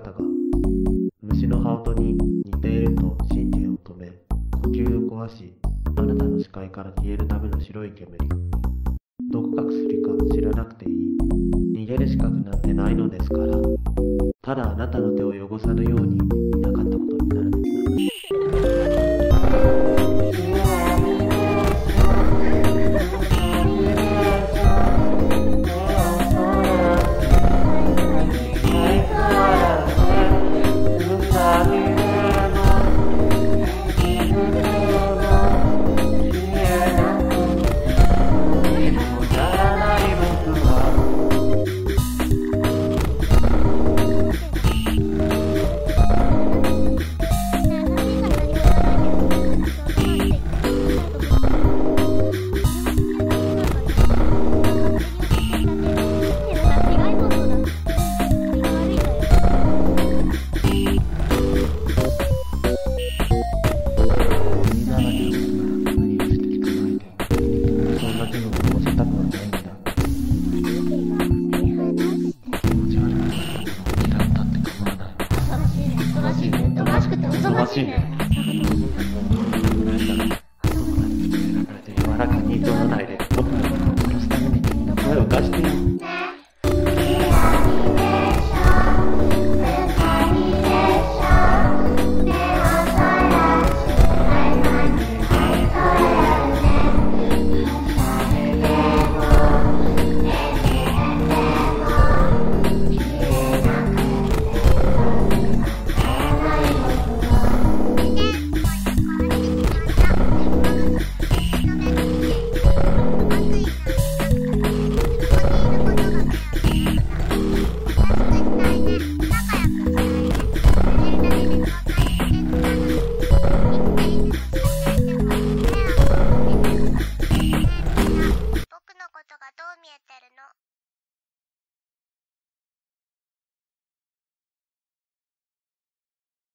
方が虫の羽音に似ていると神経を止め呼吸を壊しあなたの視界から消えるための白い煙。どこか薬か知らなくていい。逃げる資格なんてないのですから。ただあなたの手を汚さぬようにいなしいね。柔らかに取らないで、僕のために声を出して。